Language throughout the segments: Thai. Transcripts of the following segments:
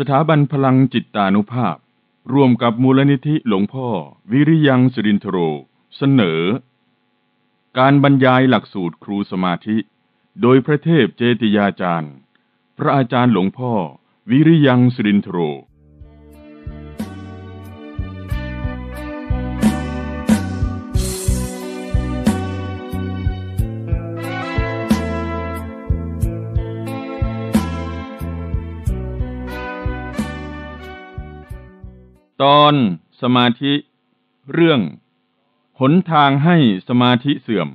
สถาบันพลังจิตตานุภาพ ร่วมกับมูลนิธิหลวงพ่อ วิริยังสุรินทโร เสนอ การบรรยายหลักสูตรครูสมาธิ โดยพระเทพเจติยาจารย์ พระอาจารย์หลวงพ่อ วิริยังสุรินทโร ตอนสมาธิ เรื่อง หนทางให้สมาธิเสื่อม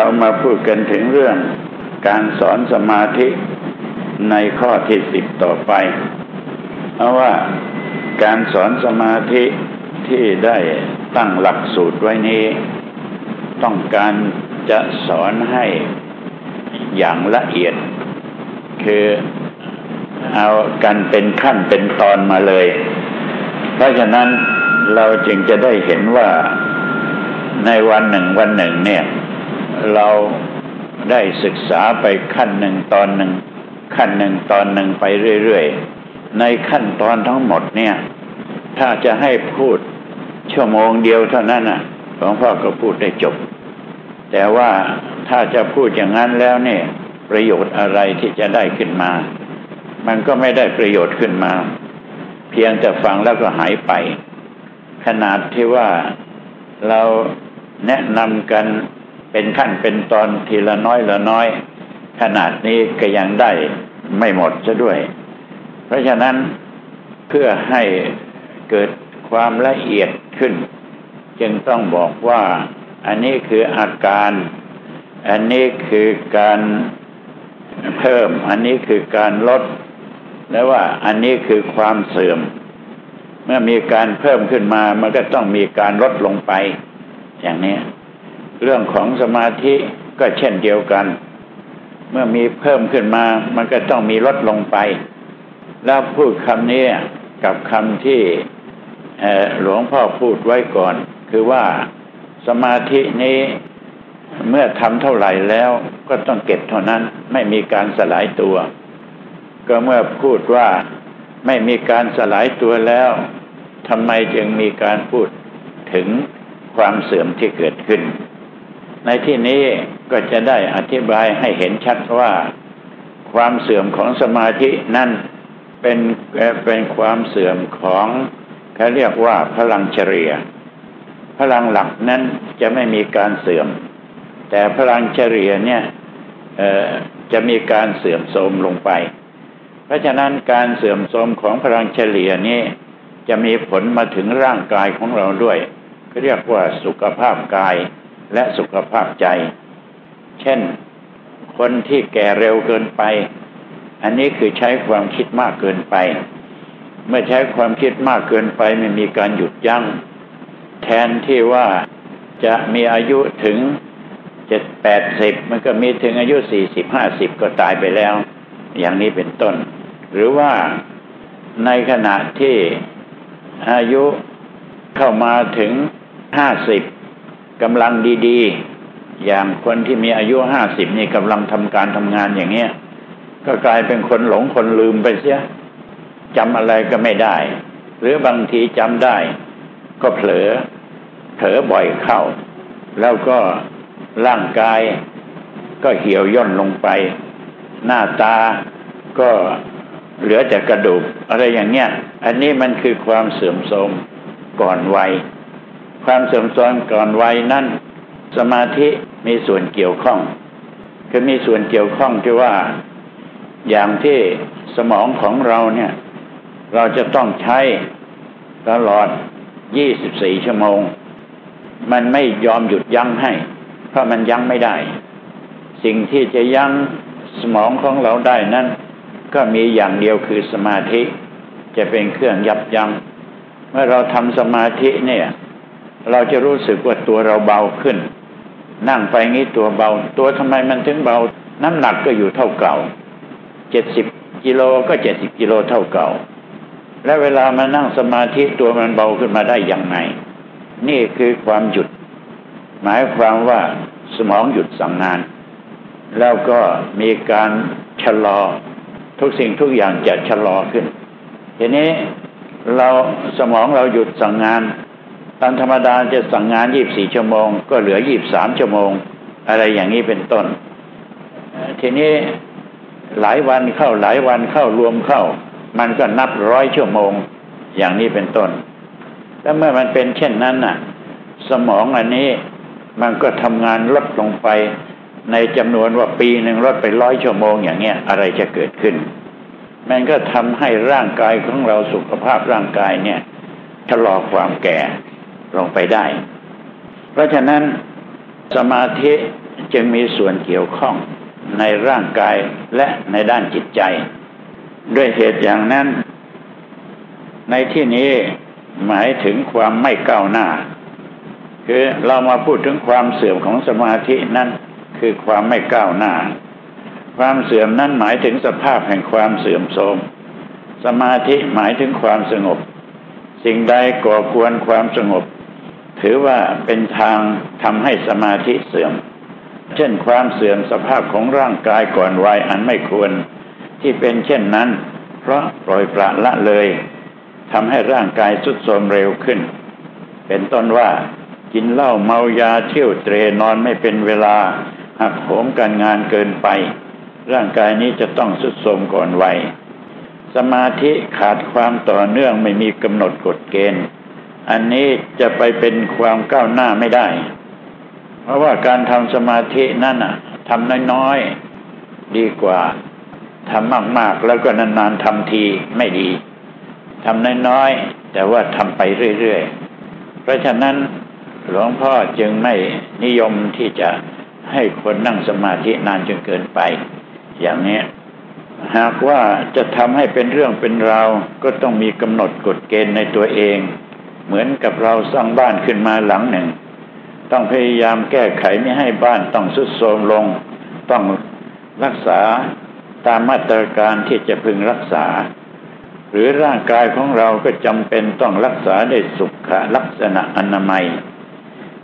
เรามาพูดกันถึงเรื่องการสอนสมาธิในข้อที่สิบต่อไป เพราะว่าการสอนสมาธิที่ได้ตั้งหลักสูตรไว้นี้ ต้องการจะสอนให้อย่างละเอียด คือเอากันเป็นขั้นเป็นตอนมาเลย เพราะฉะนั้นเราจึงจะได้เห็นว่าในวันหนึ่งวันหนึ่งเนี่ย เราได้ศึกษาไปขั้นหนึ่งตอนหนึ่ง ขั้นหนึ่งตอนหนึ่งไปเรื่อยๆ ในขั้นตอนทั้งหมดเนี่ย ถ้าจะให้พูดชั่วโมงเดียวเท่านั้นน่ะหลวงพ่อก็พูดได้จบ แต่ว่าถ้าจะพูดอย่างนั้นแล้วเนี่ย ประโยชน์อะไรที่จะได้ขึ้นมา มันก็ไม่ได้ประโยชน์ขึ้นมา เพียงแต่ฟังแล้วก็หายไป ขนาดที่ว่าเราแนะนำกัน เป็นขั้นเป็นตอนทีละน้อยละน้อย ขนาดนี้ก็ยังได้ไม่หมดซะด้วย เพราะฉะนั้นเพื่อให้เกิดความละเอียดขึ้น จึงต้องบอกว่าอันนี้คืออาการ อันนี้คือการเพิ่ม อันนี้คือการลด และว่าอันนี้คือความเสื่อม เมื่อมีการเพิ่มขึ้นมา มันก็ต้องมีการลดลงไป อย่างนี้ เรื่องของสมาธิก็เช่นเดียวกัน เมื่อมีเพิ่มขึ้นมา มันก็ต้องมีลดลงไป แล้วพูดคำนี้กับคำที่หลวงพ่อพูดไว้ก่อน คือว่าสมาธินี้เมื่อทำเท่าไหร่แล้วก็ต้องเก็บเท่านั้นไม่มีการสลายตัว ก็เมื่อพูดว่าไม่มีการสลายตัวแล้วทำไมจึงมีการพูดถึงความเสื่อมที่เกิดขึ้น ในที่นี้ก็จะได้อธิบายให้เห็นชัดว่า ความเสื่อมของสมาธินั่นเป็นเป็นความเสื่อมของเขาเรียกว่าพลังเฉลี่ย พลังหลักนั้นจะไม่มีการเสื่อม แต่พลังเฉลี่ยเนี่ยจะมีการเสื่อมโทรมลงไป เพราะฉะนั้นการเสื่อมโทรมของพลังเฉลี่ยนี้จะมีผลมาถึงร่างกายของเราด้วยเรียกว่าสุขภาพกาย และสุขภาพใจ เช่น คนที่แก่เร็วเกินไป อันนี้คือใช้ความคิดมากเกินไป เมื่อใช้ความคิดมากเกินไปไม่มีการหยุดยัง้ง แทนที่ว่าจะมีอายุถึงเจ็ดแปดสิบมันก็มีถึงอายุสี่สิบห้าสิบก็ตายไปแล้ว อย่างนี้เป็นต้น หรือว่าในขณะที่อายุเข้ามาถึงห้าสิบ กำลังดีๆ อย่างคนที่มีอายุห้าสิบนี่กำลังทำการทำงานอย่างเงี้ย ก็กลายเป็นคนหลงคนลืมไปเสียจำอะไรก็ไม่ได้ หรือบางทีจำได้ ก็เผลอ เผลอบ่อยเข้า แล้วก็ร่างกายก็เหี่ยวย่นลงไป หน้าตาก็เหลือแต่กระดูกอะไรอย่างเงี้ย อันนี้มันคือความเสื่อมโทรมก่อนวัย ความเสื่อมโทรมก่อนวัยนั่นสมาธิมีส่วนเกี่ยวข้องคือมีส่วนเกี่ยวข้องที่ว่าอย่างที่สมองของเราเนี่ย เราจะต้องใช้ตลอด 24 ชั่วโมง มันไม่ยอมหยุดยั้งให้ เพราะมันยั้งไม่ได้ สิ่งที่จะยั้งสมองของเราได้นั้น ก็มีอย่างเดียวคือสมาธิ จะเป็นเครื่องยับยัง้ง เมื่อเราทำสมาธิเนี่ย เราจะรู้สึกว่าตัวเราเบาขึ้น นั่งไปงี้ตัวเบา ตัวทำไมมันถึงเบา น้ำหนักก็อยู่เท่าเก่าเจ็ดสิบกิโลก็เจ็ดสิบกิโลเท่าเก่า และเวลามานั่งสมาธิตัวมันเบาขึ้นมาได้อย่างไง นี่คือความหยุด หมายความว่าสมองหยุดสั่งงาน แล้วก็มีการชะลอ ทุกสิ่งทุกอย่างจะชะลอขึ้นทีนี้เราสมองเราหยุดสั่งงาน ตามธรรมดาจะสั่งงานยี่บสี่ชั่วโมง ก็เหลือยี่บสามชั่วโมง อะไรอย่างนี้เป็นต้น ทีนี้หลายวันเข้าหลายวันเข้ารวมเข้า มันก็นับร้อยชั่วโมง อย่างนี้เป็นต้น แล้วเมื่อมันเป็นเช่นนั้นน่ะ สมองอันนี้มันก็ทำงานลดลงไปในจำนวนว่าปีหนึ่งลดไปร้อยชั่วโมงอย่างเงี้ยอะไรจะเกิดขึ้น มันก็ทำให้ร่างกายของเราสุขภาพร่างกายเนี่ยชะลอความแก่ ลงไปได้ เพราะฉะนั้นสมาธิจึงมีส่วนเกี่ยวข้องในร่างกายและในด้านจิตใจ ด้วยเหตุอย่างนั้น ในที่นี้หมายถึงความไม่ก้าวหน้า คือเรามาพูดถึงความเสื่อมของสมาธินั้นคือความไม่ก้าวหน้า ความเสื่อมนั้นหมายถึงสภาพแห่งความเสื่อมโทรมสมาธิหมายถึงความสงบ สิ่งใดก่อควรความสงบ ถือว่าเป็นทางทำให้สมาธิเสื่อม เช่นความเสื่อมสภาพของร่างกายก่อนวัยอันไม่ควร ที่เป็นเช่นนั้น เพราะปล่อยปละละเลยทำให้ร่างกายสุดโทรมเร็วขึ้น เป็นต้นว่ากินเหล้าเมายาเที่ยวเตรนอนไม่เป็นเวลา หักโหมการงานเกินไป ร่างกายนี้จะต้องสุดโทรมก่อนวัยสมาธิขาดความต่อเนื่องไม่มีกำหนดกฎเกณฑ์ อันนี้จะไปเป็นความก้าวหน้าไม่ได้ เพราะว่าการทำสมาธินั่นอะทำน้อยๆดีกว่าทำมากๆ แล้วก็นานๆทำทีไม่ดีทำน้อยๆ แต่ว่าทำไปเรื่อยๆ เพราะฉะนั้นหลวงพ่อจึงไม่นิยมที่จะให้คนนั่งสมาธินานจนเกินไป อย่างนี้หากว่าจะทำให้เป็นเรื่องเป็นราวก็ต้องมีกำหนดกฎเกณฑ์ในตัวเอง เหมือนกับเราสร้างบ้านขึ้นมาหลังหนึ่ง ต้องพยายามแก้ไขไม่ให้บ้านต้องสุดโทรมลง ต้องรักษาตามมาตรการที่จะพึงรักษา หรือร่างกายของเราก็จำเป็นต้องรักษาได้สุขลักษณะอนามัย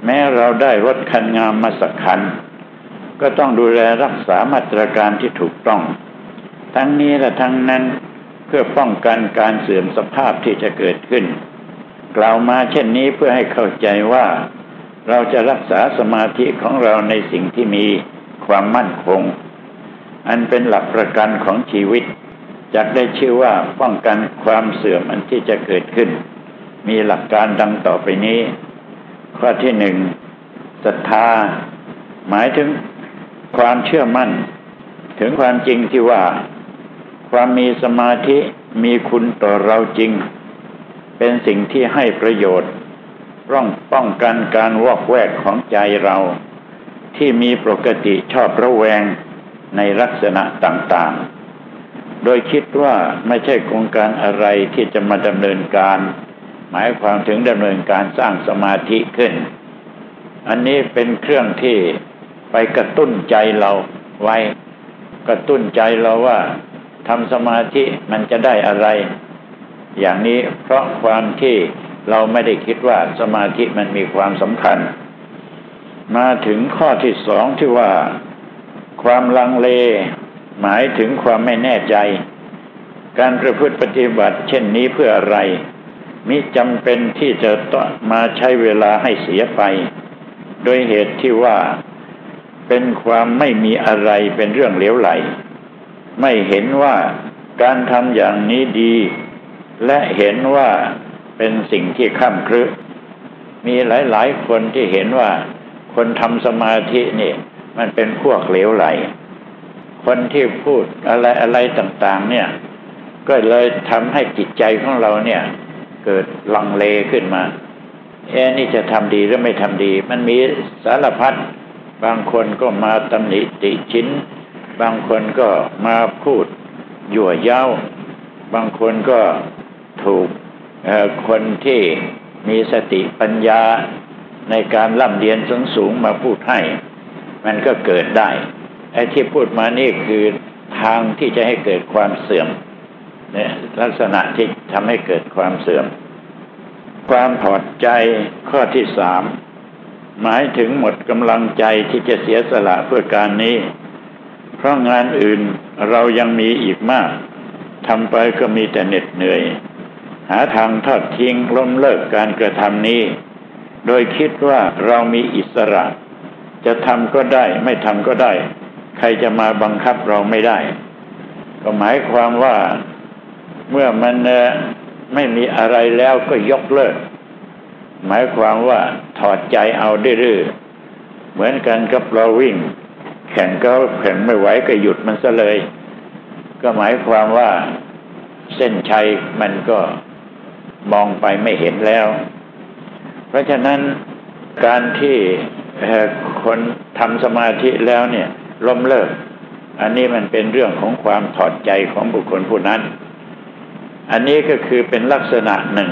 แม้เราได้รถคันงามมาสักคัน ก็ต้องดูแลรักษามาตรการที่ถูกต้อง ทั้งนี้และทั้งนั้นเพื่อป้องกันการเสื่อมสภาพที่จะเกิดขึ้น กล่าวมาเช่นนี้เพื่อให้เข้าใจว่า เราจะรักษาสมาธิของเราในสิ่งที่มีความมั่นคง อันเป็นหลักประกันของชีวิตจักได้ชื่อว่าป้องกันความเสื่อมอันที่จะเกิดขึ้น มีหลักการดังต่อไปนี้ ข้อที่หนึ่งศรัทธา หมายถึงความเชื่อมั่น ถึงความจริงที่ว่า ความมีสมาธิมีคุณต่อเราจริง เป็นสิ่งที่ให้ประโยชน์ร่องป้องกันการวอกแวกของใจเรา ที่มีปกติชอบระแวงในลักษณะต่างๆ โดยคิดว่าไม่ใช่โครงการอะไรที่จะมาดำเนินการ หมายความถึงดำเนินการสร้างสมาธิขึ้น อันนี้เป็นเครื่องที่ไปกระตุ้นใจเราไว้ กระตุ้นใจเราว่าทำสมาธิมันจะได้อะไร อย่างนี้เพราะความที่เราไม่ได้คิดว่าสมาธิมันมีความสำคัญ มาถึงข้อที่สองที่ว่า ความลังเล หมายถึงความไม่แน่ใจ การประพฤติปฏิบัติ เช่นนี้เพื่ออะไร มิจำเป็นที่จะต้องมาใช้เวลาให้เสียไป โดยเหตุที่ว่าเป็นความไม่มีอะไรเป็นเรื่องเหลวไหล ไม่เห็นว่าการทำอย่างนี้ดี และเห็นว่าเป็นสิ่งที่ข้ามครึมีหลายๆ คนที่เห็นว่าคนทำสมาธินี่ มันเป็นพวกเหลวไหล คนที่พูดอะไรอะไรต่าง ๆ เนี่ย ก็เลยทำให้จิตใจของเราเนี่ย เกิดลังเลขึ้นมาเอ๊นี่จะทำดีหรือไม่ทำดี มันมีสารพัดบางคนก็มาตำหนิติชิ้นบางคนก็มาพูดยั่วเย้า บางคนก็ ถูกคนที่มีสติปัญญาในการร่ำเรียนสูงสูงมาพูดให้ มันก็เกิดได้ไอ้ที่พูดมานี่คือทางที่จะให้เกิดความเสื่อมเนี่ยลักษณะที่ทำให้เกิดความเสื่อม ความถอดใจข้อที่สามหมายถึงหมดกำลังใจที่จะเสียสละเพื่อการนี้ เพราะงานอื่นเรายังมีอีกมากทำไปก็มีแต่เหน็ดเหนื่อย หาทางทอดทิ้งล้มเลิกการกระทำนี้ โดยคิดว่าเรามีอิสระ จะทำก็ได้ไม่ทำก็ได้ ใครจะมาบังคับเราไม่ได้ ก็หมายความว่าเมื่อมันไม่มีอะไรแล้วก็ยกเลิก หมายความว่าถอดใจเอาดื้อเหมือนกันกับเราวิ่ง แข่งก็แข่งไม่ไหวก็หยุดมันซะเลย ก็หมายความว่าเส้นชัยมันก็ มองไปไม่เห็นแล้ว เพราะฉะนั้นการที่คนทำสมาธิแล้วเนี่ยล้มเลิก อันนี้มันเป็นเรื่องของความถอดใจของบุคคลผู้นั้น อันนี้ก็คือเป็นลักษณะหนึ่ง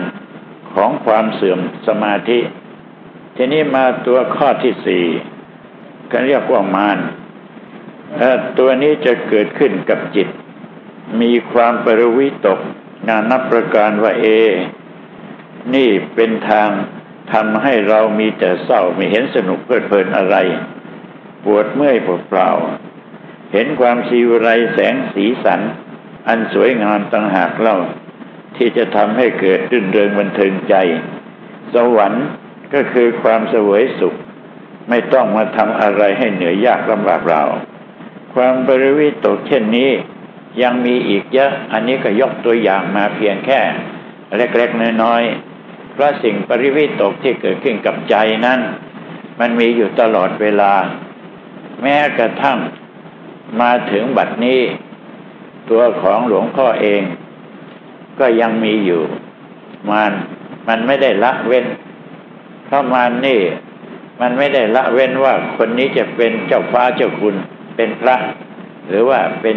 ของความเสื่อมสมาธิ ทีนี้มาตัวข้อที่สี่ก็เรียกว่ามานตัวนี้จะเกิดขึ้นกับจิต มีความปรวิตกนานับประการว่าเอ นี่เป็นทางทำให้เรามีแต่เศร้าไม่เห็นสนุกเพลิดเพลินอะไร ปวดเมื่อยปวดเปล่า เห็นความชีวไรแสงสีสัน อันสวยงามต่างหากเล่า ที่จะทำให้เกิดรื่นเริงบันเทิงใจ สวรรค์ก็คือความเสวยสุข ไม่ต้องมาทำอะไรให้เหนื่อยยากลำบากเรา ความบริวิตกเช่นนี้ ยังมีอีกเยอะ อันนี้ก็ยกตัวอย่างมาเพียงแค่เล็กๆน้อยๆ เพราะสิ่งปริวิตกที่เกิดขึ้นกับใจนั้น มันมีอยู่ตลอดเวลา แม้กระทั่งมาถึงบัดนี้ ตัวของหลวงพ่อเอง ก็ยังมีอยู่มานมันไม่ได้ละเว้น เพราะมานนี่ มันไม่ได้ละเว้นว่าคนนี้จะเป็นเจ้าฟ้าเจ้าคุณเป็นพระ หรือว่าเป็น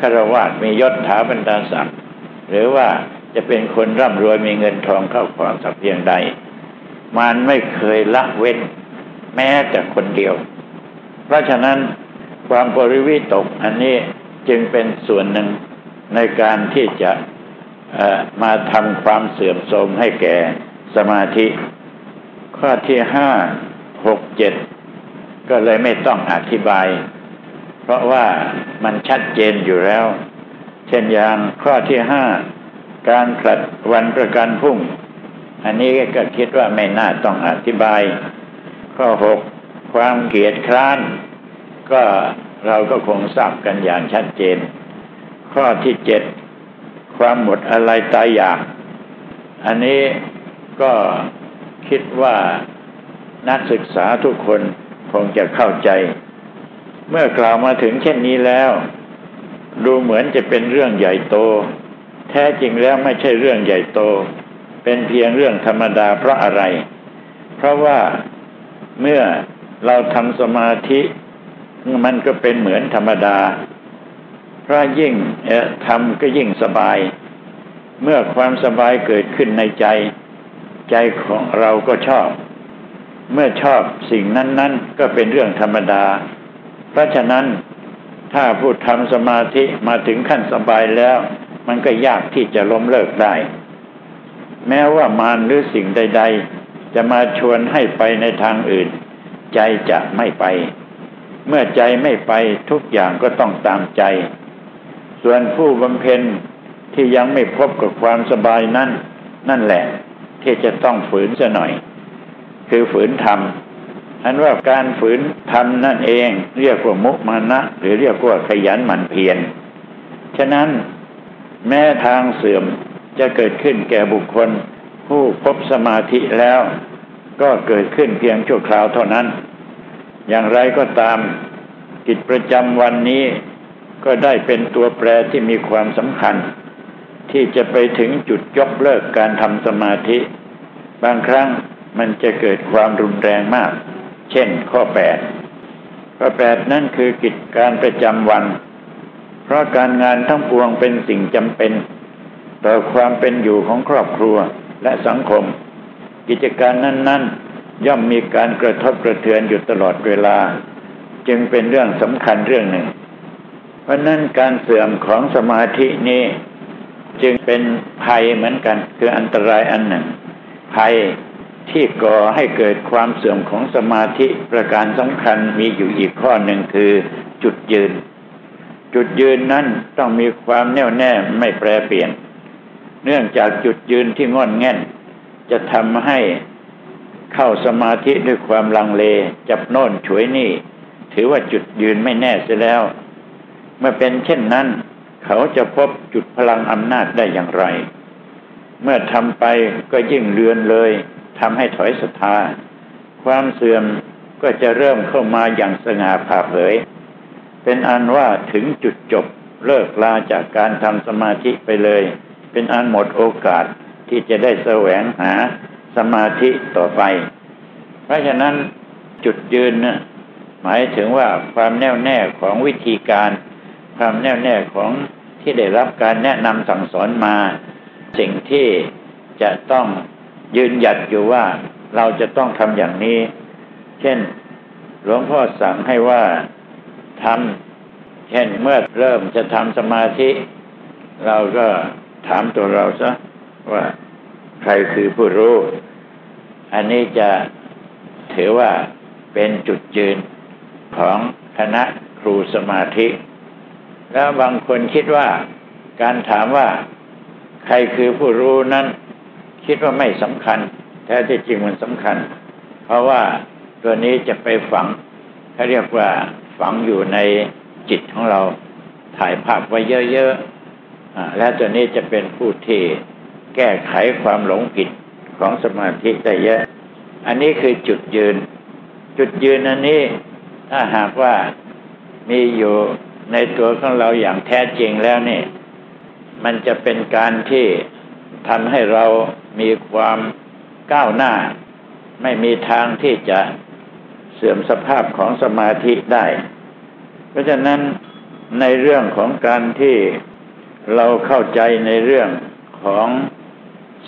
ฆราวาสมียศถาบรรดาศักดิ์หรือว่า จะเป็นคนร่ำรวยมีเงินทองเข้าของสักเพียงใด มันไม่เคยละเว้นแม้แต่คนเดียว เพราะฉะนั้นความบริวิตกอันนี้จึงเป็นส่วนหนึ่งในการที่จะมาทำความเสื่อมโทรมให้แก่สมาธิ ข้อที่ห้าหกเจ็ดก็เลยไม่ต้องอธิบาย เพราะว่ามันชัดเจนอยู่แล้ว เช่นอย่างข้อที่ห้า การผลัดวันประกันพรุ่ง อันนี้ก็คิดว่าไม่น่าต้องอธิบาย ข้อหกความเกียดคร้าน ก็เราก็คงทราบกันอย่างชัดเจน ข้อที่เจ็ดความหมดอะไรตายอยาก อันนี้ก็คิดว่านักศึกษาทุกคนคงจะเข้าใจ เมื่อกล่าวมาถึงเช่นนี้แล้ว ดูเหมือนจะเป็นเรื่องใหญ่โต แท้จริงแล้วไม่ใช่เรื่องใหญ่โต เป็นเพียงเรื่องธรรมดาเพราะอะไร เพราะว่าเมื่อเราทำสมาธิมันก็เป็นเหมือนธรรมดาพราะยิ่งทำก็ยิ่งสบาย เมื่อความสบายเกิดขึ้นในใจ ใจของเราก็ชอบ เมื่อชอบสิ่งนั้น ๆ ก็เป็นเรื่องธรรมดา เพราะฉะนั้นถ้าผู้ทำสมาธิมาถึงขั้นสบายแล้ว มันก็ยากที่จะล้มเลิกได้ แม้ว่ามารหรือสิ่งใด ๆ จะมาชวนให้ไปในทางอื่น ใจจะไม่ไป เมื่อใจไม่ไปทุกอย่างก็ต้องตามใจ ส่วนผู้บำเพ็ญที่ยังไม่พบกับความสบายนั้นนั่นแหละ ที่จะต้องฝืนซะหน่อย คือฝืนทำอันว่าการฝืนทำนั่นเอง เรียกว่ามุมานะ หรือเรียกว่าขยันหมั่นเพียรฉะนั้น แม้ทางเสื่อมจะเกิดขึ้นแก่บุคคล ผู้พบสมาธิแล้ว ก็เกิดขึ้นเพียงชั่วคราวเท่านั้น อย่างไรก็ตาม กิจประจำวันนี้ก็ได้เป็นตัวแปรที่มีความสำคัญ ที่จะไปถึงจุดยกเลิกการทำสมาธิ บางครั้งมันจะเกิดความรุนแรงมาก เช่นข้อแปดข้อแปดนั่นคือกิจการประจำวัน เพราะการงานทั้งปวงเป็นสิ่งจำเป็น ต่อความเป็นอยู่ของครอบครัวและสังคม กิจการนั้น ๆ ย่อมมีการกระทบกระเทือนอยู่ตลอดเวลา จึงเป็นเรื่องสำคัญเรื่องหนึ่ง เพราะนั้นการเสื่อมของสมาธินี้จึงเป็นภัยเหมือนกัน คืออันตรายอันหนึ่ง ภัยที่ก่อให้เกิดความเสื่อมของสมาธิประการสำคัญมีอยู่อีกข้อหนึ่งคือจุดยืน จุดยืนนั้นต้องมีความแน่วแน่ไม่แปรเปลี่ยน เนื่องจากจุดยืนที่งอนแง่น จะทำให้เข้าสมาธิด้วยความลังเล จับโน่นฉวยนี่ ถือว่าจุดยืนไม่แน่เสียแล้ว เมื่อเป็นเช่นนั้น เขาจะพบจุดพลังอำนาจได้อย่างไร เมื่อทำไปก็ยิ่งเลือนเลยทำให้ถอยศรัทธา ความเสื่อมก็จะเริ่มเข้ามาอย่างสง่าผ่าเผย เป็นอันว่าถึงจุดจบเลิกลาจากการทำสมาธิไปเลย เป็นอันหมดโอกาสที่จะได้แสวงหาสมาธิต่อไป เพราะฉะนั้นจุดยืนนะหมายถึงว่าความแน่วแน่ของวิธีการ ความแน่วแน่ของที่ได้รับการแนะนำสั่งสอนมา สิ่งที่จะต้องยืนหยัดอยู่ว่าเราจะต้องทำอย่างนี้ เช่น หลวงพ่อสั่งให้ว่า ทำเช่นเมื่อเริ่มจะทำสมาธิ เราก็ถามตัวเราซะว่าใครคือผู้รู้ อันนี้จะถือว่าเป็นจุดยืนของคณะครูสมาธิ แล้วบางคนคิดว่าการถามว่าใครคือผู้รู้นั้น คิดว่าไม่สำคัญ แท้ที่จริงมันสำคัญ เพราะว่าตัวนี้จะไปฝังเขาเรียกว่า ฝังอยู่ในจิตของเราถ่ายภาพไว้เยอะๆและตัวนี้จะเป็นผู้ที่แก้ไขความหลงผิดของสมาธิได้เยอะ อันนี้คือจุดยืน จุดยืนอันนี้ถ้าหากว่ามีอยู่ในตัวของเราอย่างแท้จริงแล้วนี่ มันจะเป็นการที่ทำให้เรามีความก้าวหน้า ไม่มีทางที่จะ สื่อมสภาพของสมาธิได้ เพราะฉะนั้นในเรื่องของการที่เราเข้าใจในเรื่องของ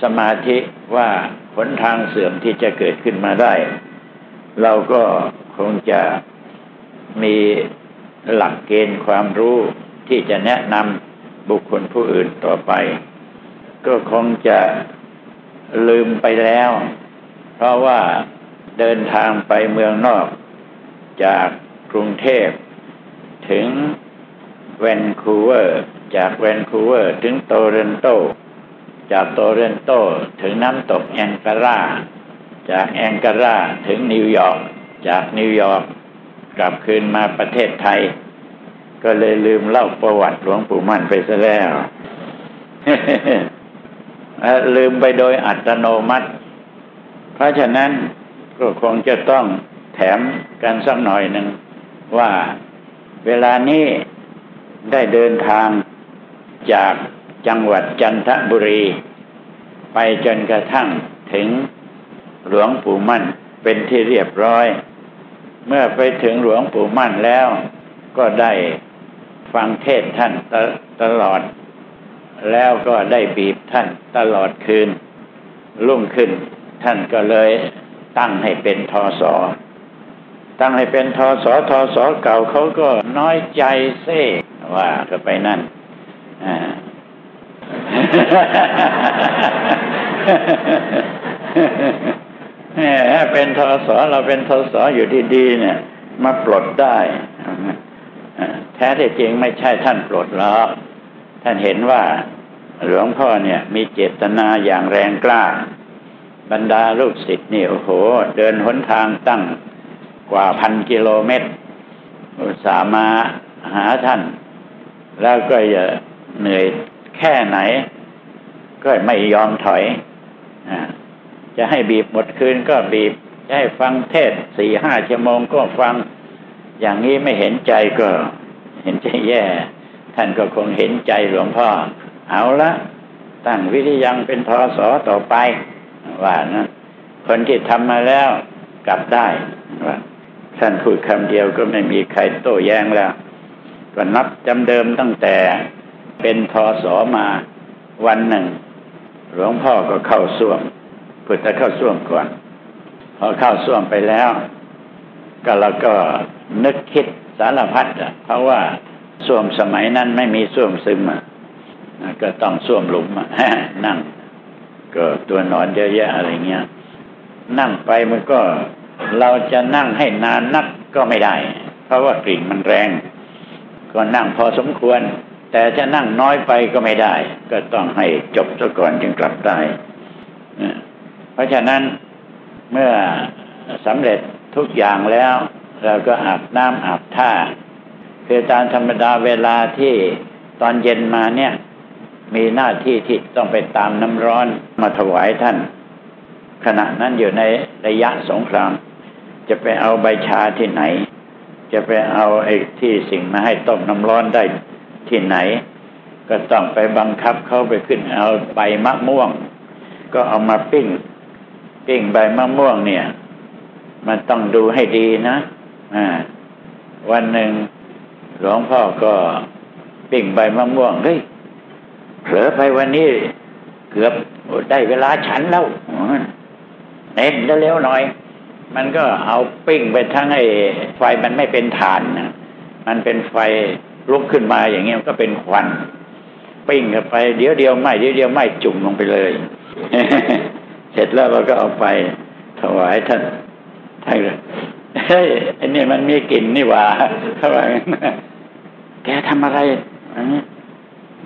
สมาธิว่าผลทางเสื่อมที่จะเกิดขึ้นมาได้ เราก็คงจะมีหลักเกณฑ์ความรู้ที่จะแนะนำบุคคลผู้อื่นต่อไป ก็คงจะลืมไปแล้ว เพราะว่า เดินทางไปเมืองนอก จากกรุงเทพ ถึงแวนคูเวอร์ จากแวนคูเวอร์ ถึงโตเรนโต จากโตเรนโต ถึงน้ำตกแองการา จากแองการา ถึงนิวยอร์ก จากนิวยอร์กกลับคืนมาประเทศไทย ก็เลยลืมเล่าประวัติหลวงปู่มั่นไปซะแล้ว ลืมไปโดยอัตโนมัติ เพราะฉะนั้น ก็คงจะต้องแถมกันสักหน่อยหนึ่งว่าเวลานี้ได้เดินทางจากจังหวัดจันทบุรี ไปจนกระทั่งถึงหลวงปู่มั่นเป็นที่เรียบร้อย เมื่อไปถึงหลวงปู่มั่นแล้ว ก็ได้ฟังเทศท่านตตลอด แล้วก็ได้บีบท่านตลอดคืน รุ่งขึ้นท่านก็เลย ตั้งให้เป็นทอสอตั้งให้เป็นทอสอทอสอเก่าเขาก็น้อยใจเซ่ว่าก็ไปนั่นถ้าเป็นทอสอเราเป็นทอสออยู่ดีๆเนี่ย มาปลดได้แท้ที่จริงไม่ใช่ท่านปลดหรอกท่านเห็นว่าหลวงพ่อเนี่ย มีเจตนาอย่างแรงกล้า บรรดาลูกศิษย์นี่โอ้โห เดินหนทางตั้งกว่าพันกิโลเมตรสามาหาท่าน แล้วก็จะเหนื่อยแค่ไหน ก็ไม่ยอมถอยอจะให้บีบหมดคืนก็บีบ จะให้ฟังเทศสี่ห้าชั่วโมงก็ฟังอย่างนี้ไม่เห็นใจก็ เห็นใจแย่ ท่านก็คงเห็นใจหลวงพ่อ เอาละตั้งวิทยังเป็นทอสอต่อไป ว่านะคนที่ทำมาแล้วกลับได้ว่าท่านพูดคำเดียวก็ไม่มีใครโต้แย้งแล้ว ก็นับจำเดิมตั้งแต่เป็นทอสอมาวันหนึ่ง หลวงพ่อก็เข้าส่วมพุทธเข้าส่วมก่อน พอเข้าส้วมไปแล้ว ก็เราก็นึกคิดสารพัดอะเพราะว่าส้วมสมัยนั้นไม่มีส้วมซึมอะก็ต้องส้วมหลุมนั่ง ก็ตัวนอนเยอะแยะอะไรเงี้ย นั่งไปมันก็เราจะนั่งให้นานนักก็ไม่ได้ เพราะว่ากลิ่นมันแรง ก็นั่งพอสมควร แต่จะนั่งน้อยไปก็ไม่ได้ ก็ต้องให้จบซะก่อนจึงกลับได้เพราะฉะนั้นเมื่อสำเร็จทุกอย่างแล้ว เราก็อาบน้ำอาบท่าคือตามธรรมดาเวลาที่ตอนเย็นมาเนี่ย มีหน้าที่ที่ต้องไปตามน้ำร้อนมาถวายท่าน ขณะนั้นอยู่ในระยะสงคราม จะไปเอาใบชาที่ไหน จะไปเอาไอ้ที่สิ่งมาให้ต้มน้ำร้อนได้ที่ไหน ก็ต้องไปบังคับเขาไปขึ้นเอาใบมะม่วง ก็เอามาปิ้งปิ้งใบมะม่วงเนี่ย มันต้องดูให้ดีนะอ่าวันหนึ่งหลวงพ่อก็ปิ้งใบมะม่วงเฮ้ย เผลอไปวันนี้เกือบได้เวลาฉันแล้วเน้นเร็วๆหน่อย มันก็เอาปิ้งไปทั้งไอ้ไฟมันไม่เป็นฐานนะมันเป็นไฟลุกขึ้นมาอย่างเงี้ยก็เป็นควันปิ้งกันไปเดี๋ยวเดียวไหมเดี๋ยวเดียวไหมจุ่มลงไปเลย เสร็จแล้วเราก็เอาไปถวายท่านท่านเลยเฮ้ยอันนี้มันมีกลิ่นนี่หว่าเขาบอกแกทำอะไรอันนี้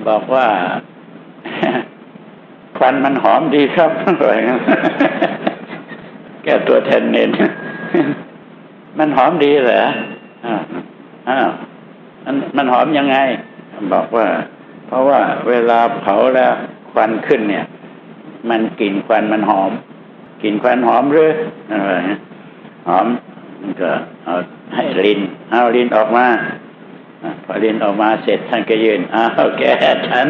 บอกว่า ควันมันหอมดีครับอะไรแกตัวแทนเน้นมันหอมดีเหรออ้าวมันมันหอมยังไง บอกว่า เพราะว่าเวลาเผาแล้วควันขึ้นเนี่ย มันกลิ่นควันมันหอมกลิ่นควันหอมหรืออะไรหอมมันก็เอาให้ลินเอาลินออกมา พอลินออกมาเสร็จท่านก็ยืนอ้าวแกฉัน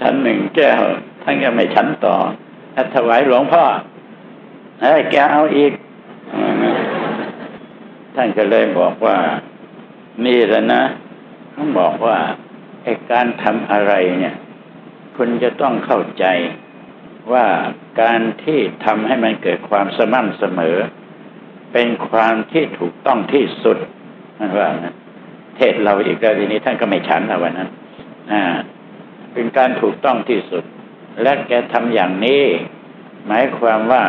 ท่านหนึ่งแก้วท่านก็ไม่ฉันต่อถ้าถวายหลวงพ่อเฮ้แกเอาอีก ท่านก็เลยบอกว่า นี่แหละนะเขาบอกว่าไอ้การทำอะไรเนี่ย คุณจะต้องเข้าใจว่าการที่ทำให้มันเกิดความสม่ำเสมอ เป็นความที่ถูกต้องที่สุดนั่นว่านะเทศเราอีกแล้วทีนี้ท่านก็ไม่ฉันแล้ววันนั้นอ่าเป็นการถูกต้องที่สุด และแกทำอย่างนี้ หมายความว่า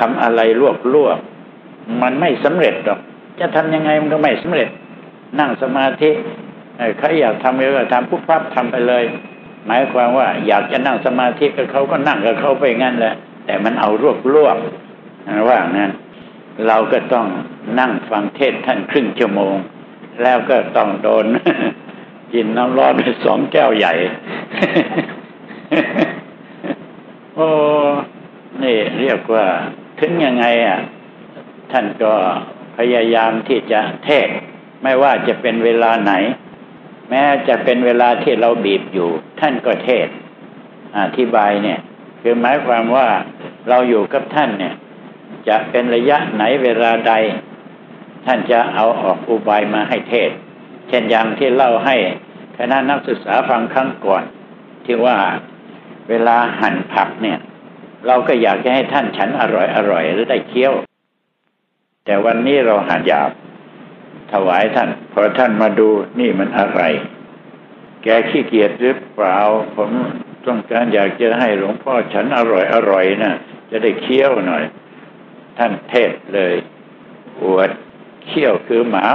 ทำอะไรลวกลวกมันไม่สำเร็จหรอก จะทำยังไงมันก็ไม่สำเร็จ นั่งสมาธิใครอยากทำก็ทำปุ๊บปั๊บทำไปเลย หมายความว่า อยากจะนั่งสมาธิกับเขาก็นั่งกับเขาไปงั้นแหละแต่มันเอารวบรวบว่างั้น เราก็ต้องนั่งฟังเทศท่านครึ่งชั่วโมง แล้วก็ต้องโดน กินน้ำร้อนไปสองแก้วใหญ่ โอ้นี่เรียกว่า ถึงยังไงอะ ท่านก็พยายามที่จะเทศ ไม่ว่าจะเป็นเวลาไหน แม้จะเป็นเวลาที่เราบีบอยู่ ท่านก็เทศอธิบายเนี่ย คือหมายความว่าเราอยู่กับท่านเนี่ย จะเป็นระยะไหนเวลาใด ท่านจะเอาออกอุบายมาให้เทศ เช่นอย่างที่เล่าให้คณะนักศึกษาฟังครั้งก่อน ที่ว่าเวลาหั่นผักเนี่ย เราก็อยากจะให้ท่านฉันอร่อยอร่อยหรือได้เคี้ยว แต่วันนี้เราหั่นหยาบ ถวายท่าน พอท่านมาดูนี่มันอะไร แกขี้เกียจหรือเปล่าผมต้องการอยากจะให้หลวงพ่อฉันอร่อยอร่อยนะจะได้เคี้ยวหน่อย ท่านเทศเลยอวดเคี้ยวคือหมา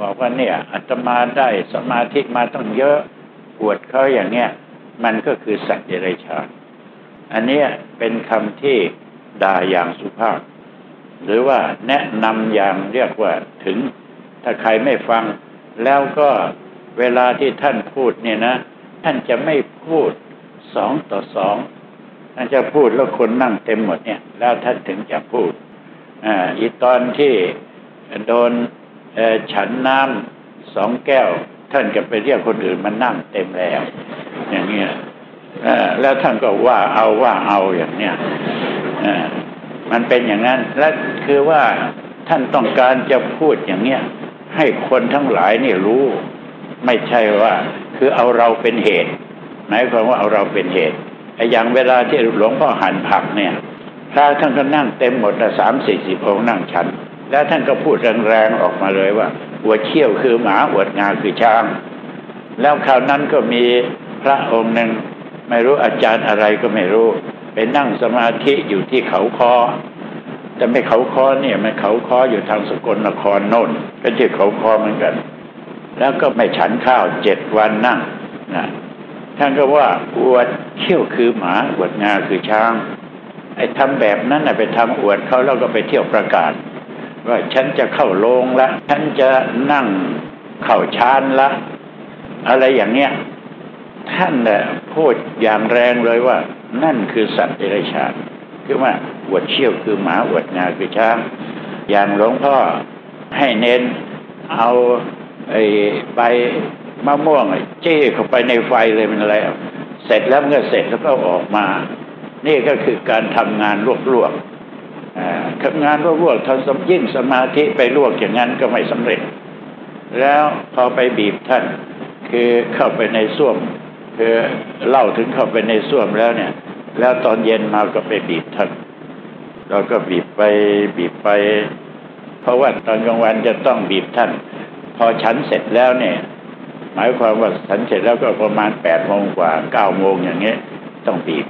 บอกว่าเนี่ยอาตมาได้สมาธิมาต้องเยอะอวดเขาอย่างเนี้ยมันก็คือสัตว์เดรัจฉานอันนี้เป็นคำที่ด่าอย่างสุภาพ หรือว่าแนะนำอย่างเรียกว่าถึง ถ้าใครไม่ฟัง แล้วก็เวลาที่ท่านพูดเนี่ยนะ ท่านจะไม่พูดสองต่อสอง ท่านจะพูดแล้วคนนั่งเต็มหมดเนี่ย แล้วท่านถึงจะพูดอ่าอีตอนที่โดนฉันน้ำสองแก้ว ท่านก็ไปเรียกคนอื่นมานั่งเต็มแล้ว อย่างเงี้ยแล้วท่านก็ว่าเอาว่าเอาอย่างเนี้ยมันเป็นอย่างนั้น และคือว่าท่านต้องการจะพูดอย่างเนี้ยให้คนทั้งหลายนี่รู้ ไม่ใช่ว่า คือเอาเราเป็นเหตุ หมายความว่าเอาเราเป็นเหตุ ไอ้อย่างเวลาที่หลวงพ่อหั่นผักเนี่ยพระท่านก็นั่งเต็มหมดละสามสี่สิบองค์นั่งฉัน แล้วท่านก็พูดแรงๆออกมาเลยว่าอวดเขี้ยวคือหมาอวดงาคือช้าง แล้วคราวนั้นก็มีพระองค์หนึ่งไม่รู้อาจารย์อะไรก็ไม่รู้ ไปนั่งสมาธิอยู่ที่เขาคอแต่ไม่เขาคอเนี่ยมันเขาคออยู่ทางสกลนครโน่นก็ชื่อเขาคอเหมือนกัน แล้วก็ไม่ฉันข้าวเจ็ดวันนั่งนะ ท่านก็ว่าอวดเขี้ยวคือหมาอวดงาคือช้าง ไอ้ทำแบบนั้นนะไปทำอวดเขาแล้วก็ไปเที่ยวประกาศ ว่าฉันจะเข้าโรงละฉันจะนั่งเข้าชานละ อะไรอย่างเนี้ยท่านน่ะพูดอย่างแรงเลยว่า นั่นคือสัตว์เดรัจฉานคือว่าอวดเชี่ยวคือหมาอวดงาคือช้าง อย่างหลวงพ่อให้เน้นเอาไอ้ใบ มะม่วงเจี้เข้าไปในไฟเลยมันอะไรเสร็จแล้วเมื่อเสร็จแล้วก็ออกมา นี่ก็คือการทำงานลวกๆทำงานลวกๆทำสมยิ่งสมาธิไปลวกอย่างนั้นก็ไม่สำเร็จ แล้วพอไปบีบท่าน คือเข้าไปในส้วมคือเล่าถึงเข้าไปในส้วมแล้วเนี่ย แล้วตอนเย็นมาก็ไปบีบท่านเราก็บีบไปบีบไป เพราะว่าตอนกลางวันจะต้องบีบท่าน พอฉันเสร็จแล้วเนี่ย หมายความว่าฉันเสร็จแล้วก็ประมาณแปดโมงกว่าเก้าโมงอย่างเงี้ย ต้องบีบ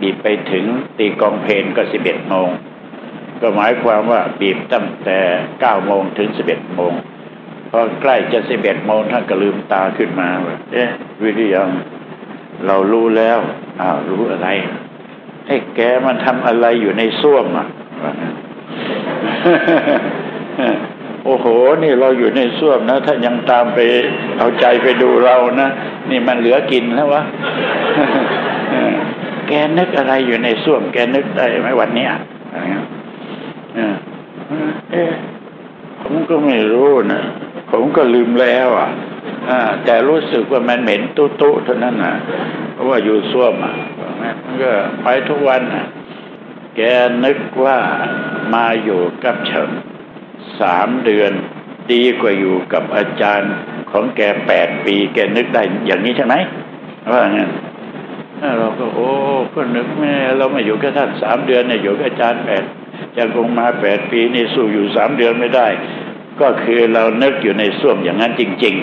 บีบไปถึงตีกองเพลนก็สิบเอ็ดโมงก็หมายความว่าบีบตั้งแต่เก้าโมงถึงสิบเอ็ดโมงพอใกล้จะสิบเอ็ดโมงท่านก็ลืมตาขึ้นมาว่าเอ๊ะวิริยังเรารู้แล้วอ้าวรู้อะไรไอ้แกมันทำอะไรอยู่ในส้วมอะ โอ้โห นี่เราอยู่ในส้วมนะถ้ายังตามไปเอาใจไปดูเรานะนี่มันเหลือกินแล้ววะแกนึกอะไรอยู่ในส้วม แกนึกได้ไหมวันเนี้ยเอ๊ะผมก็ไม่รู้นะผมก็ลืมแล้วอะแต่รู้สึกว่ามันเหม็นตุ๊ตุ๊เท่านั้นนะเพราะว่าอยู่ส้วมอะมันก็ไปทุกวันอะแกนึกว่ามาอยู่กับฉัน สามเดือน ดีกว่าอยู่กับอาจารย์ของแกแปดปีแกนึกได้อย่างนี้ใช่ไหมว่างั้นเราก็โอ้ก็นึกแม่เรามาอยู่กับท่านสามเดือนเนี่ยอยู่กับอาจารย์แปดยังคงมาแปดปีนี่สู้อยู่สามเดือนไม่ได้ ก็คือเรานึกอยู่ในส้วมอย่างนั้นจริง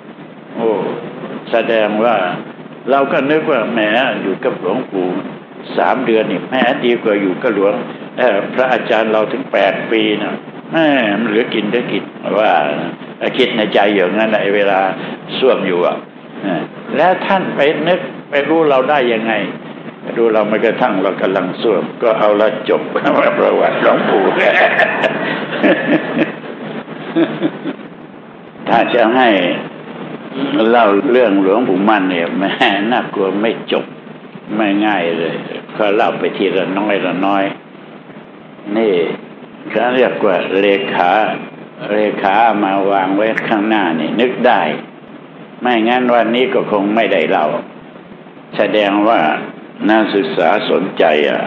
ๆ โอ้แสดงว่า เราก็นึกว่าแหมอยู่กับหลวงปู่สามเดือนนี่แม้ดีกว่าอยู่กับหลวงพระอาจารย์เราถึงแปดปีนะ ม่มันเหลือกินได้กินว่าคิดในใจอย่างนั้นในเวลาส่วมอยู่อะแล้วท่านไปนึกไปรู้เราได้ยังไงดูเราไม่กระทั่งเรากำลังส่วม ก็เอาละจบประวัติหลวงปู่ถ้าจะให้เล่าเรื่องหลวงปู่มั่นเนี่ยแม่น่ากลัวไม่จบไม่ง่ายเลย ก็เล่าไปทีละน้อยละน้อย นี่ เขาเรียกว่าเลขาเลขามาวางไว้ข้างหน้านี่ นึกได้ ไม่งั้นวันนี้ก็คงไม่ได้เล่า แสดงว่านักศึกษาสนใจอะ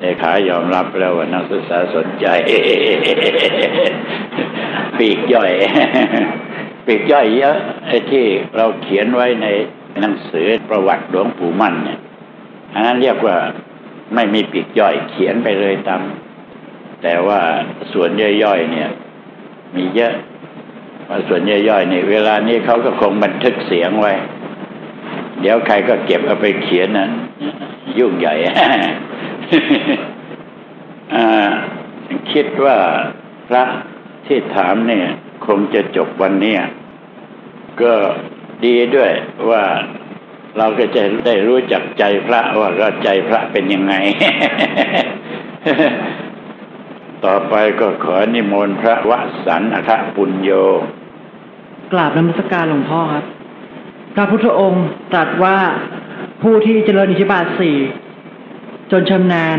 เลขายอมรับแล้วว่านักศึกษาสนใจปีกย่อย ปีกย่อยเยอะไอ้ที่เราเขียนไว้ในหนังสือประวัติหลวงปู่มั่นเนี่ยอันนั้นเรียกว่าไม่มีปีกย่อยเขียนไปเลยตาม แต่ว่าส่วนย่อยๆเนี่ย มีเยอะว่าส่วนย่อยๆเนี่ยเวลานี้เขาก็คงบันทึกเสียงไว้ เดี๋ยวใครก็เก็บเอาไปเขียนนะยุ่งใหญ่คิดว่าพระที่ถามเนี่ย คงจะจบวันนี้ก็ดีด้วยว่าเราก็จะได้รู้จักใจพระว่าใจพระเป็นยังไง ต่อไปก็ขอนิมนต์พระวสันอคปุญโย กราบนมัสการหลวงพ่อครับ พระพุทธองค์ตรัสว่าผู้ที่เจริญอิทธิบาทสี่จนชำนาญ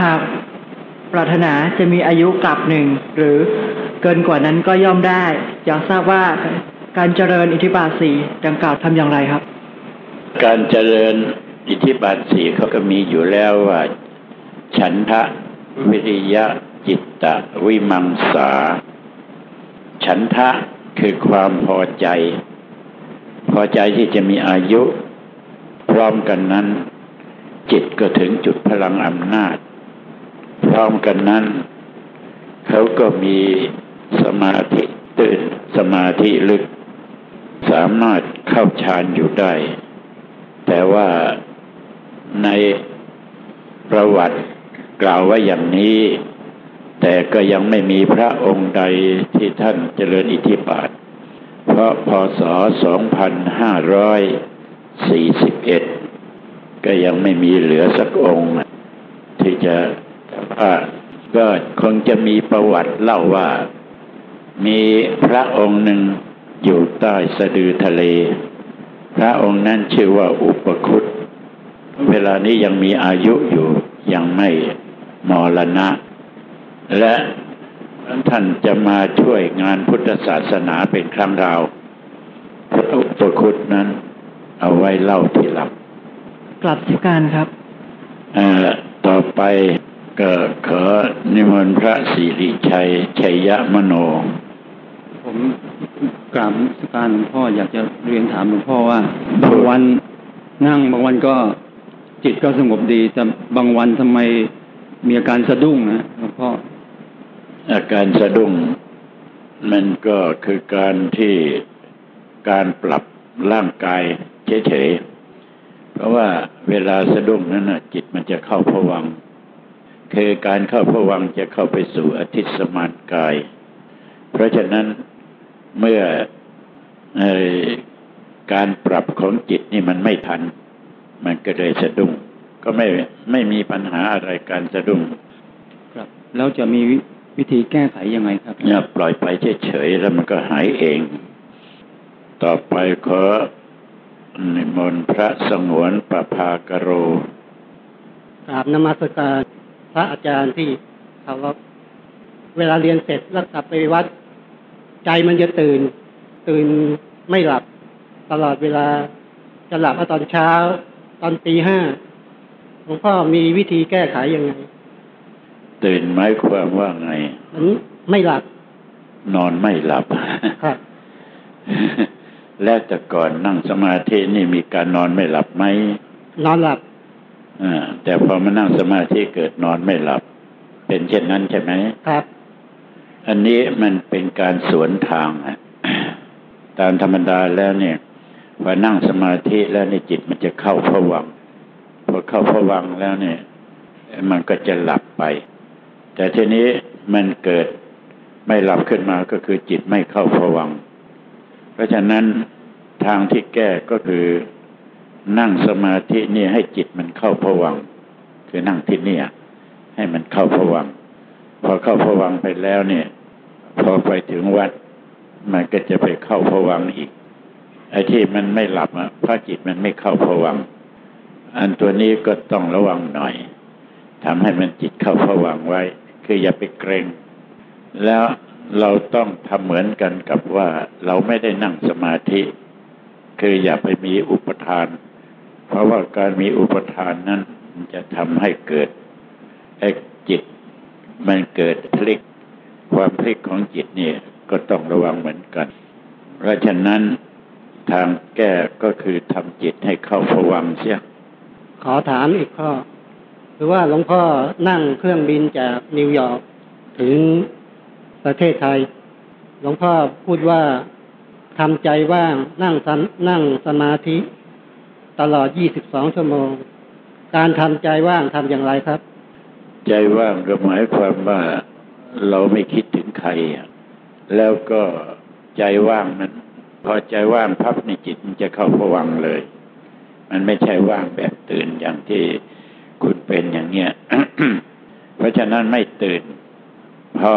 หากปรารถนาจะมีอายุกลับหนึ่งหรือเกินกว่านั้นก็ย่อมได้ อยากทราบว่าการเจริญอิทธิบาทสี่ดังกล่าวทำอย่างไรครับ การเจริญอิทธิบาทสี่เขาก็มีอยู่แล้วว่า ฉันทะวิริยะ จิตตะวิมังสา ฉันทะคือความพอใจ พอใจที่จะมีอายุ พร้อมกันนั้น จิตก็ถึงจุดพลังอำนาจ พร้อมกันนั้น เขาก็มีสมาธิตื่นสมาธิลึก สามารถเข้าฌานอยู่ได้ แต่ว่าในประวัติกล่าวว่าอย่างนี้ แต่ก็ยังไม่มีพระองค์ใดที่ท่านเจริญอิทธิบาท เพราะพศ 2541 ก็ยังไม่มีเหลือสักองค์ ที่จะว่าก็คงจะมีประวัติเล่าว่า มีพระองค์หนึ่งอยู่ใต้สะดือทะเล พระองค์นั้นชื่อว่าอุปคุตเวลานี้ยังมีอายุอยู่ยังไม่มรณะ และท่านจะมาช่วยงานพุทธศาสนาเป็นครั้งราวพระอุปคุตนั้น เอาไว้เล่าทีหลังกลับที่การครับเอ่อต่อไปก็ขอนิมนต์พระสิริชัย ชัยยมโน ผมกราบนมัสการหลวงพ่ออยากจะเรียนถามหลวงพ่อว่า บางวันนั่งบางวันก็จิตก็สงบดี แต่บางวันทำไมมีอาการสะดุ้งนะหลวงพ่อ อาการสะดุ้งมันก็คือการที่การปรับร่างกายเฉยๆ เพราะว่าเวลาสะดุ้งนั้นนะจิตมันจะเข้าผวังค์คือการเข้าผวังจะเข้าไปสู่อธิสมานกาย เพราะฉะนั้นเมื่อเออการปรับของจิตนี่มันไม่ทัน มันก็เลยสะดุ้ง ก็ไม่ไม่มีปัญหาอะไรการสะดุ้งครับแล้วจะมี วิวิธีแก้ไขยังไงครับเนี่ยปล่อยไปเฉยๆแล้วมันก็หายเอง ต่อไปขอนิมนต์พระสงวนประภากโรกราบนมัสการพระอาจารย์ที่เคารพเวลาเรียนเสร็จแล้วกลับไปวัด ใจมันจะตื่น ตื่นไม่หลับตลอดเวลาจะหลับเอาตอนเช้า ตอนตีห้าหลวงพ่อมีวิธีแก้ไขยังไง ตื่นหมายความว่าไงมันไม่หลับ นอนไม่หลับครับแล้วแต่ก่อนนั่งสมาธินี่มีการนอนไม่หลับไหมนอนหลับอ่าแต่พอมานั่งสมาธิเกิดนอนไม่หลับ เป็นเช่นนั้นใช่ไหมครับ อันนี้มันเป็นการสวนทางอะตามธรรมดาแล้วเนี่ยพอนั่งสมาธิแล้วในยจิตมันจะเข้าผวังค์พอเข้าผวังค์แล้วเนี่ย มันก็จะหลับไป แต่ทีนี้มันเกิดไม่หลับขึ้นมาก็คือจิตไม่เข้าผวัง เพราะฉะนั้นทางที่แก้ก็คือนั่งสมาธินี่ให้จิตมันเข้าผวังค์คือนั่งที่เนี่ยให้มันเข้าผวัง พอเข้าผวังไปแล้วเนี่ย พอไปถึงวัด มันก็จะไปเข้าผวังอีกไอ้ที่มันไม่หลับอะเพราะจิตมันไม่เข้าผวัง อันตัวนี้ก็ต้องระวังหน่อยทำให้มันจิตเข้าผวังไว้ คืออย่าไปเกรง แล้วเราต้องทำเหมือนกันกับว่าเราไม่ได้นั่งสมาธิ คืออย่าไปมีอุปทาน เพราะว่าการมีอุปทานนั้นมันจะทำให้เกิดไอ้จิต มันเกิดพลิก ความพลิกของจิตเนี่ยก็ต้องระวังเหมือนกัน เพราะฉะนั้นทางแก้ก็คือทำจิตให้เข้าผวังเสียขอถามอีกข้อ คือว่าหลวงพ่อนั่งเครื่องบินจากนิวยอร์กถึงประเทศไทย หลวงพ่อพูดว่าทำใจว่างนั่งสนั่งสมาธิ ตลอด 22 ชั่วโมง การทำใจว่างทำอย่างไรครับ ใจว่างก็หมายความว่าเราไม่คิดถึงใคร แล้วก็ใจว่างนั้นพอใจว่างพับในจิตมันจะเข้าผวังเลย มันไม่ใช่ว่างแบบตื่นอย่างที่ คุณเป็นอย่างเงี้ยเพราะฉะนั้นไม่ตื่น พอ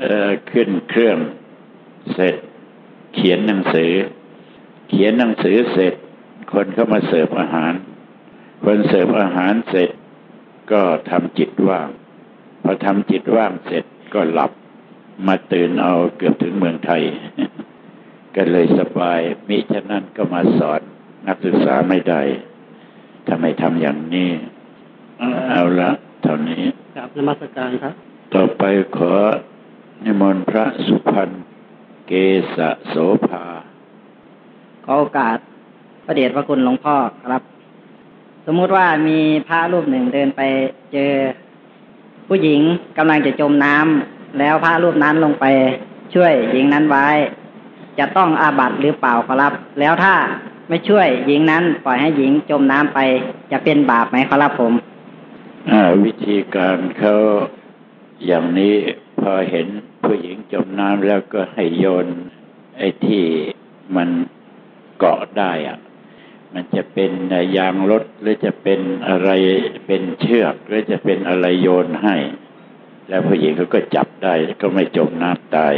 เออขึ้นเครื่องเสร็จ เขียนหนังสือ เขียนหนังสือเสร็จ คนเข้ามาเสิร์ฟอาหาร คนเสิร์ฟอาหารเสร็จ ก็ทำจิตว่าง พอทำจิตว่างเสร็จก็หลับมาตื่นเอาเกือบถึงเมืองไทย ก็เลยสบายมิฉะนั้นก็มาสอนนักศึกษาไม่ได้ ทำไมทำอย่างนี้ เอาละเท่านี้กับนมัสการครับ ต่อไปขอนิมนต์พระสุพรรณเกษโสภา ขอโอกาสพระเดชพระคุณหลวงพ่อครับ สมมุติว่ามีพระรูปหนึ่งเดินไปเจอ ผู้หญิงกำลังจะจมน้ำแล้วพระรูปนั้นลงไปช่วยหญิงนั้นไว้ จะต้องอาบัตหรือเปล่าครับ แล้วถ้า ไม่ช่วยหญิงนั้น ปล่อยให้หญิงจมน้ำไป จะเป็นบาปไหมครับผมอวิธีการเขาอย่างนี้พอเห็นผู้หญิงจมน้ำแล้วก็ให้โยนไอ้ที่มันเกาะได้อะมันจะเป็นยางรถหรือจะเป็นอะไรเป็นเชือกหรือจะเป็นอะไรโยนให้ แล้วผู้หญิงเขาก็จับได้ก็ไม่จมน้ำตาย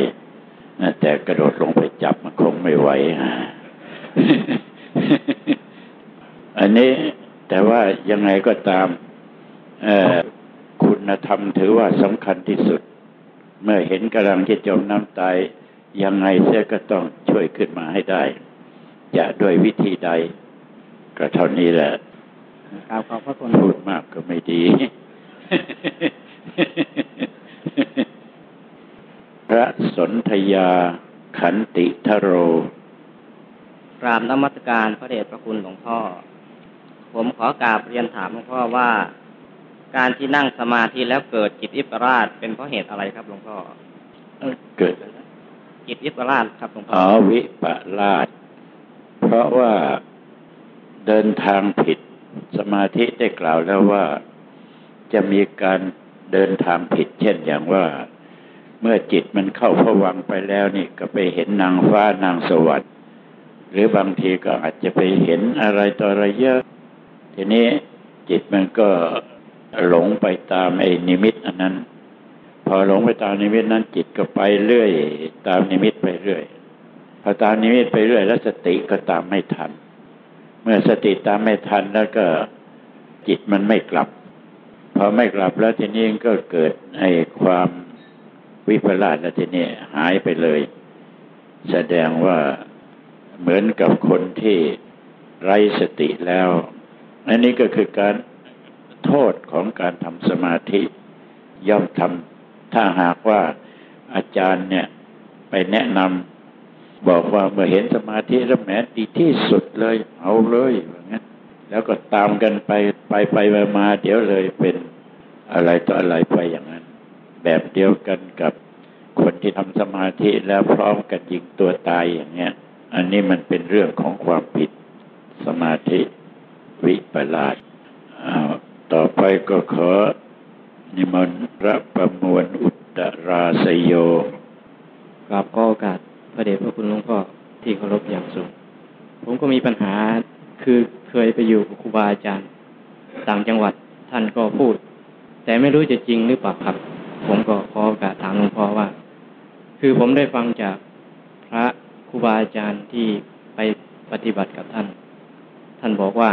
นะแต่กระโดดลงไปจับมันคงไม่ไหว อันนี้แต่ว่ายังไงก็ตามคุณธรรมถือว่าสำคัญที่สุด เมื่อเห็นกำลังจะจมน้ำตายยังไงเสียก็ต้องช่วยขึ้นมาให้ได้ จะด้วยวิธีใด ก็เท่านี้แหละครับขอบพระคุณพูดมากก็ไม่ดี พระสนธยาขันติทโรก ราบนมัสการพระเดชพระคุณหลวงพ่อ ผมขอกราบเรียนถามหลวงพ่อว่า การที่นั่งสมาธิแล้วเกิดจิตอิปราชเป็นเพราะเหตุอะไรครับหลวงพ่อเกิดจิตอิปราชครับหลวงพ่ออ๋อวิปลาชเพราะว่าเดินทางผิดสมาธิได้กล่าวแล้วว่าจะมีการเดินทางผิด เช่นอย่างว่า เมื่อจิตมันเข้าพวังไปแล้วนี่ก็ไปเห็นนางฟ้านางสวรรค์ รือบางทีก็อาจจะไปเห็นอะไรต่ออะไรเยอะ ทีนี้จิตมันก็หลงไปตามไอ้นิมิตอันนั้น พอหลงไปตามนิมิตนั้น จิตก็ไปเรื่อย ตามนิมิตไปเรื่อย พอตามนิมิตไปเรื่อย แล้วสติก็ตามไม่ทัน เมื่อสติตามไม่ทันแล้วก็จิตมันไม่กลับ พอไม่กลับแล้วทีนี้ก็เกิดไอ้ความวิปลาสแล้วทีนี้หายไปเลย แสดงว่า เหมือนกับคนที่ไร้สติแล้ว อันนี้ก็คือการโทษของการทำสมาธิย่อมทำถ้าหากว่าอาจารย์เนี่ยไปแนะนำบอกว่าเมื่อเห็นสมาธิแล้วแหมดีที่สุดเลย เอาเลยอย่างนี้แล้วก็ตามกันไปไปไปมาเดี๋ยวเลยเป็นอะไรต่ออะไรไปอย่างนั้น แบบเดียวกันกับคนที่ทำสมาธิแล้วพร้อมกันยิงตัวตายอย่างเงี้ย อันนี้มันเป็นเรื่องของความผิดสมาธิวิปลาสต่อไปก็ขอ นิมนต์พระประมวลอุตราสยโยกราบขอโอกาสพระเดชพระคุณหลวงพ่อที่เคารพอย่างสูง ผมก็มีปัญหาคือเคยไปอยู่กับครูบาอาจารย์ต่างจังหวัดท่านก็พูด แต่ไม่รู้จะจริงหรือเปล่าครับ ผมก็ขอโอกาสถามหลวงพ่อว่า คือผมได้ฟังจากพระ ครูบาอาจารย์ที่ไปปฏิบัติกับท่าน ท่านบอกว่า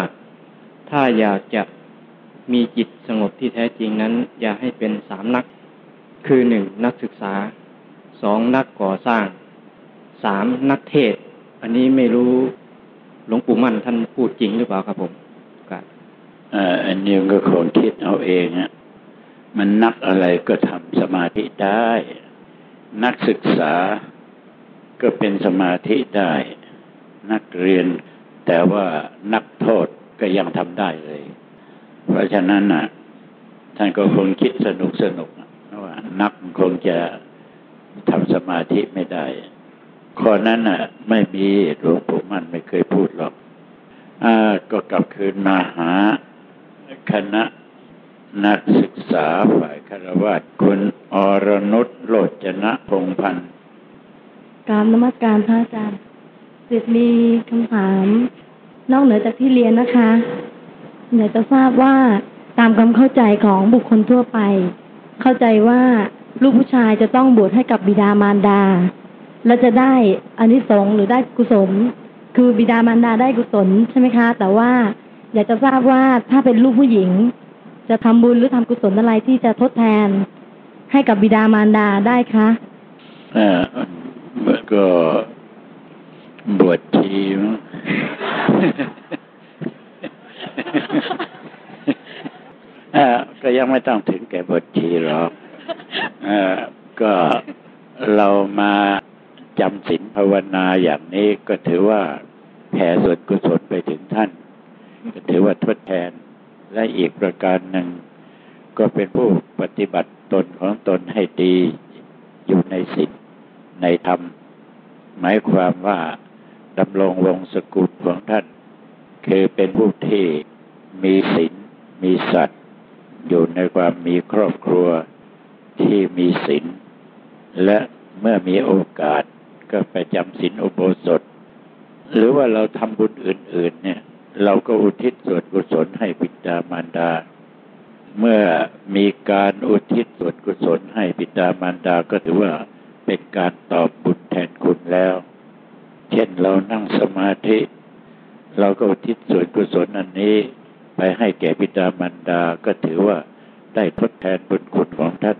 ถ้าอยากจะมีจิตสงบที่แท้จริงนั้น อย่าให้เป็นสามนัก คือหนึ่งนักศึกษาสองนักก่อสร้างสามนักเทศ อันนี้ไม่รู้หลวงปู่มั่นท่านพูดจริงหรือเปล่าครับผมครับอันนี้ก็คงคิดเอาเองอะมันนักอะไรก็ทำสมาธิได้ นักศึกษา ก็เป็นสมาธิได้ นักเรียน แต่ว่านักโทษก็ยังทำได้เลย เพราะฉะนั้นน่ะท่านก็คงคิดสนุกสนุกว่านักคงจะทำสมาธิไม่ได้ ข้อนั้นน่ะ ไม่มีหลวงปู่มั่นไม่เคยพูดหรอกอ่าก็กลับคืนมาหาคณะนักศึกษาฝ่ายคารวะคุณอรนุชโลจนะพงพันธ์ กราบนมัสการพระอาจารย์สิทธิ์มีคำถาม นอกเหนือจากที่เรียนนะคะอยากจะทราบว่าตามความเข้าใจของบุคคลทั่วไป เข้าใจว่าลูกผู้ชายจะต้องบวชให้กับบิดามารดา และจะได้อานิสงส์หรือได้กุศล คือบิดามารดาได้กุศลใช่ไหมคะ แต่ว่าอยากจะทราบว่าถ้าเป็นลูกผู้หญิง จะทำบุญหรือทำกุศลอะไรที่จะทดแทน ให้กับบิดามารดาได้คะ ก็บวชชีมั้งก็ยังไม่ต้องถึงแก่บทชีหรอกก็เรามาจำศีลภาวนาอย่างนี้ก็ถือว่าแผ่ส่วนกุศลไปถึงท่าน ก็ถือว่าทดแทนและอีกประการหนึ่ง ก็เป็นผู้ปฏิบัติตนของตนให้ดีอยู่ในศีลในธรรม หมายความว่าดำรงวงศกุลของท่าน คือเป็นผู้ที่มีศีลมีสัตว์ อยู่ในความมีครอบครัวที่มีศีลและเมื่อมีโอกาสก็ไปจำศีลอุโบสถ หรือว่าเราทำบุญอื่น ๆ เนี่ย เราก็อุทิศส่วนกุศลให้บิดามารดา เมื่อมีการอุทิศส่วนกุศลให้บิดามารดาก็ถือว่า เป็นการตอบบุญแทนคุณแล้ว เช่นเรานั่งสมาธิ เราก็อุทิศส่วนกุศลอันนี้ ไปให้แก่บิดามารดาก็ถือว่าได้ทดแทนบุญคุณของท่าน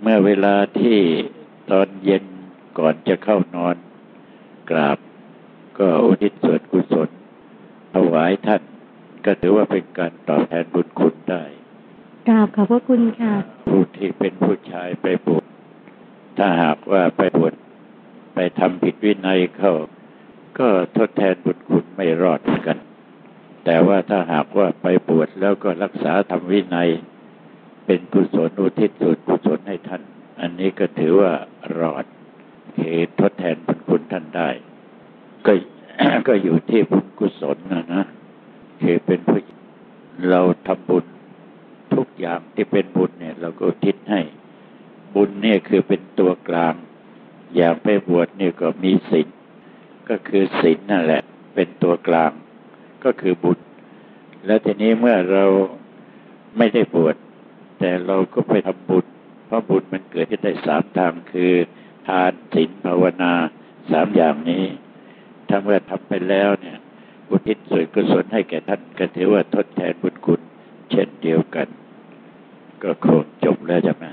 เมื่อเวลาที่ตอนเย็นก่อนจะเข้านอนกราบ ก็อุทิศส่วนกุศลถวายท่านก็ถือว่าเป็นการตอบแทนบุญคุณได้ กราบขอบพระคุณค่ะ ผู้ที่เป็นผู้ชายไปบวช ถ้าหากว่าไปบวชไปทำผิดวินัยเข้า ก็ทดแทนบุญคุณไม่รอดเหมือนกัน แต่ว่าถ้าหากว่าไปบวชแล้วก็รักษาทำวินัย เป็นกุศลอุทิศส่วนกุศลให้ท่าน อันนี้ก็ถือว่ารอดเคือทดแทนบุญคุณท่านได้ ก็ก็อยู่ที่บุญกุศลนะนะคือเป็นผู้เราทำบุญทุกอย่างที่เป็นบุญเนี่ย เราก็ทิศให้ บุญเนี่ยคือเป็นตัวกลาง อย่างไปบวชเนี่ยก็มีศีลก็คือศีลนั่นแหละ เป็นตัวกลาง ก็คือบุญ แล้วทีนี้เมื่อเราไม่ได้บวชแต่เราก็ไปทำบุญเพราะบุญมันเกิดขึ้นได้สามทางคือทานศีลภาวนาสามอย่างนี้ถ้าเมื่อทำไปแล้วเนี่ยอุทิศส่วนกุศลให้แก่ท่านก็ถือว่าทดแทนบุญคุณ เช่นเดียวกัน ก็คงจบแล้วใช่ไหม